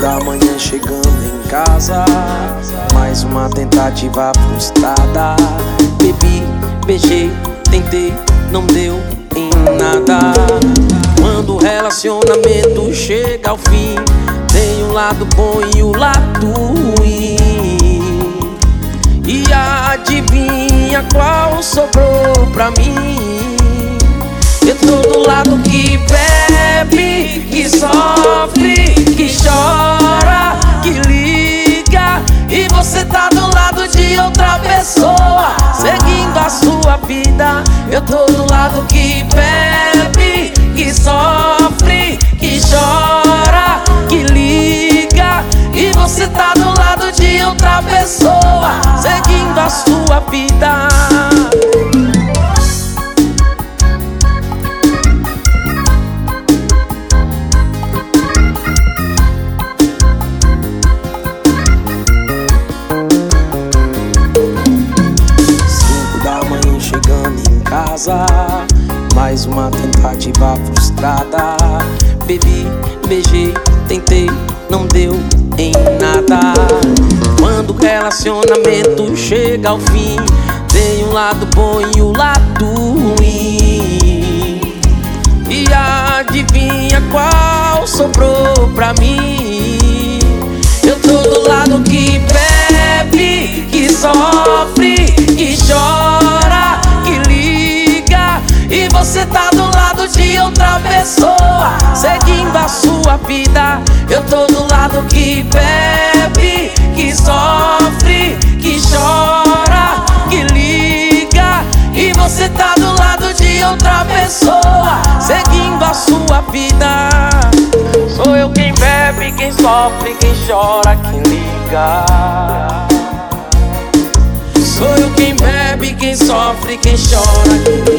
da manhã chegando em casa. Mais uma tentativa frustrada. Bebi, beijei, tentei, não deu em nada. Quando o relacionamento chega ao fim, tem o um lado bom e o um lado ruim. E adivinha qual sobrou pra mim? Eu tô do lado que bebe, que sofre, Eu tô do lado que bebe, que sofre, que chora, que liga. E você tá do lado de outra pessoa, casa, mais uma tentativa frustrada. Bebi, beijei, tentei, não deu em nada. Quando o relacionamento chega ao fim, tem um lado bom e o um lado ruim. E adivinha qual sobrou pra mim? Eu tô do lado que bebe, que sofre, do lado de outra pessoa, seguindo a sua vida. Eu tô do lado que bebe, que sofre, que chora, que liga. E você tá do lado de outra pessoa, seguindo a sua vida. Sou eu quem bebe, quem sofre, quem chora, quem liga. Sou eu quem bebe, quem sofre, quem chora, quem liga.